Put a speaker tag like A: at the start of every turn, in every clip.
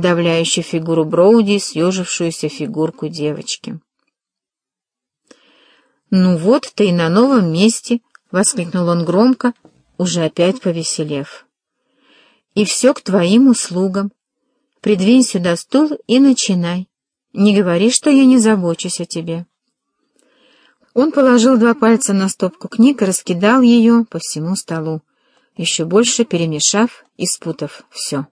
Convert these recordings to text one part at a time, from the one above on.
A: подавляющий фигуру Броуди и съежившуюся фигурку девочки. «Ну вот ты и на новом месте!» — воскликнул он громко, уже опять повеселев. «И все к твоим услугам. Придвинь сюда стул и начинай. Не говори, что я не забочусь о тебе». Он положил два пальца на стопку книг и раскидал ее по всему столу, еще больше перемешав и спутав все.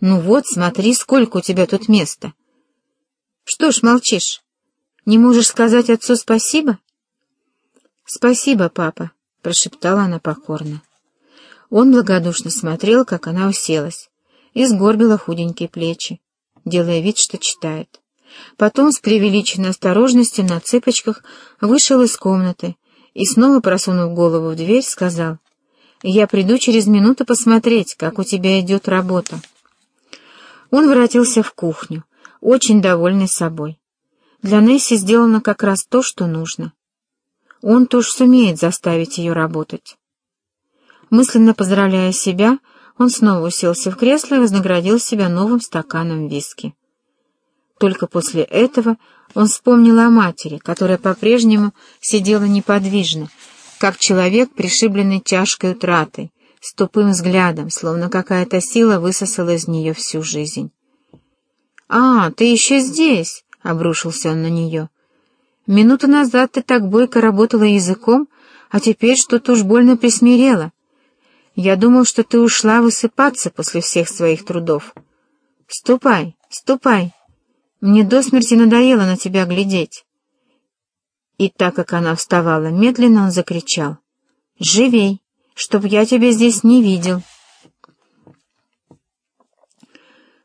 A: «Ну вот, смотри, сколько у тебя тут места!» «Что ж молчишь? Не можешь сказать отцу спасибо?» «Спасибо, папа», — прошептала она покорно. Он благодушно смотрел, как она уселась, и сгорбила худенькие плечи, делая вид, что читает. Потом с преувеличенной осторожностью на цыпочках вышел из комнаты и, снова просунув голову в дверь, сказал, «Я приду через минуту посмотреть, как у тебя идет работа». Он воротился в кухню, очень довольный собой. Для Несси сделано как раз то, что нужно. Он тоже сумеет заставить ее работать. Мысленно поздравляя себя, он снова уселся в кресло и вознаградил себя новым стаканом виски. Только после этого он вспомнил о матери, которая по-прежнему сидела неподвижно, как человек, пришибленный тяжкой утратой, с тупым взглядом, словно какая-то сила высосала из нее всю жизнь. «А, ты еще здесь!» — обрушился он на нее. «Минуту назад ты так бойко работала языком, а теперь что-то уж больно присмирела. Я думал, что ты ушла высыпаться после всех своих трудов. Ступай, ступай, мне до смерти надоело на тебя глядеть. И так как она вставала медленно, он закричал. «Живей, чтоб я тебя здесь не видел!»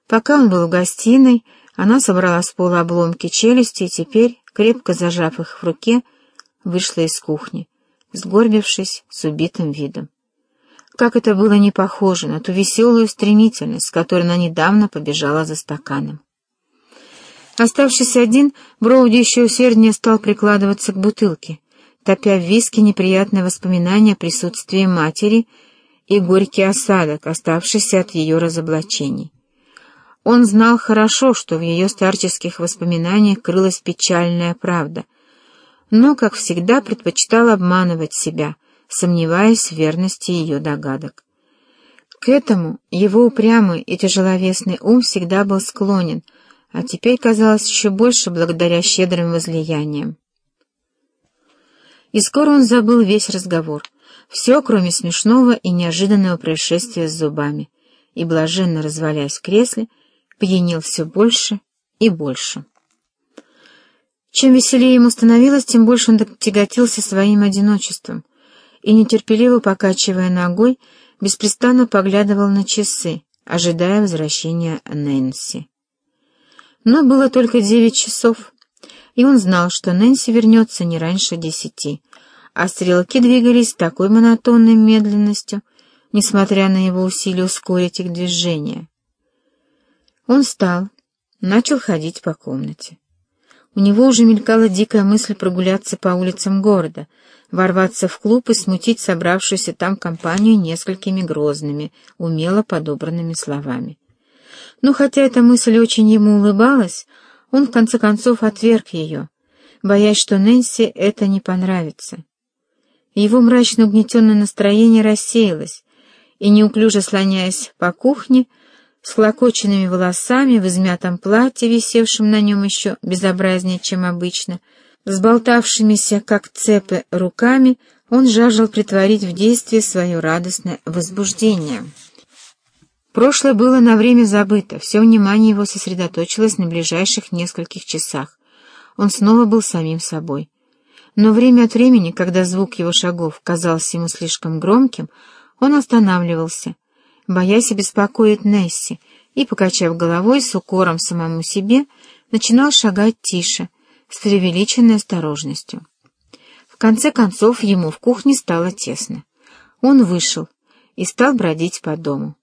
A: Пока он был в гостиной, она собрала с пола обломки челюсти и теперь, крепко зажав их в руке, вышла из кухни, сгорбившись с убитым видом. Как это было не похоже на ту веселую стремительность, с которой она недавно побежала за стаканом. Оставшись один, Броуди еще усерднее стал прикладываться к бутылке, топя в виске неприятные воспоминания о присутствии матери и горький осадок, оставшийся от ее разоблачений. Он знал хорошо, что в ее старческих воспоминаниях крылась печальная правда, но, как всегда, предпочитал обманывать себя, сомневаясь в верности ее догадок. К этому его упрямый и тяжеловесный ум всегда был склонен — а теперь казалось еще больше благодаря щедрым возлияниям. И скоро он забыл весь разговор, все, кроме смешного и неожиданного происшествия с зубами, и, блаженно развалясь в кресле, пьянел все больше и больше. Чем веселее ему становилось, тем больше он тяготился своим одиночеством и, нетерпеливо покачивая ногой, беспрестанно поглядывал на часы, ожидая возвращения Нэнси. Но было только девять часов, и он знал, что Нэнси вернется не раньше десяти, а стрелки двигались с такой монотонной медленностью, несмотря на его усилия ускорить их движение. Он встал, начал ходить по комнате. У него уже мелькала дикая мысль прогуляться по улицам города, ворваться в клуб и смутить собравшуюся там компанию несколькими грозными, умело подобранными словами. Но хотя эта мысль очень ему улыбалась, он в конце концов отверг ее, боясь, что Нэнси это не понравится. Его мрачно угнетенное настроение рассеялось, и, неуклюже слоняясь по кухне, с хлокоченными волосами, в измятом платье, висевшем на нем еще безобразнее, чем обычно, с болтавшимися, как цепы, руками, он жаждал притворить в действие свое радостное возбуждение. Прошлое было на время забыто, все внимание его сосредоточилось на ближайших нескольких часах. Он снова был самим собой. Но время от времени, когда звук его шагов казался ему слишком громким, он останавливался, боясь обеспокоить Несси, и, покачав головой с укором самому себе, начинал шагать тише, с преувеличенной осторожностью. В конце концов ему в кухне стало тесно. Он вышел и стал бродить по дому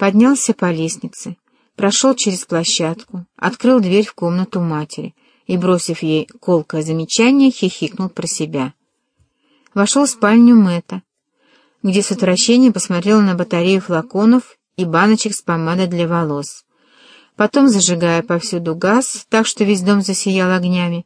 A: поднялся по лестнице, прошел через площадку, открыл дверь в комнату матери и, бросив ей колкое замечание, хихикнул про себя. Вошел в спальню Мэтта, где с отвращением посмотрел на батарею флаконов и баночек с помадой для волос, потом зажигая повсюду газ, так что весь дом засиял огнями,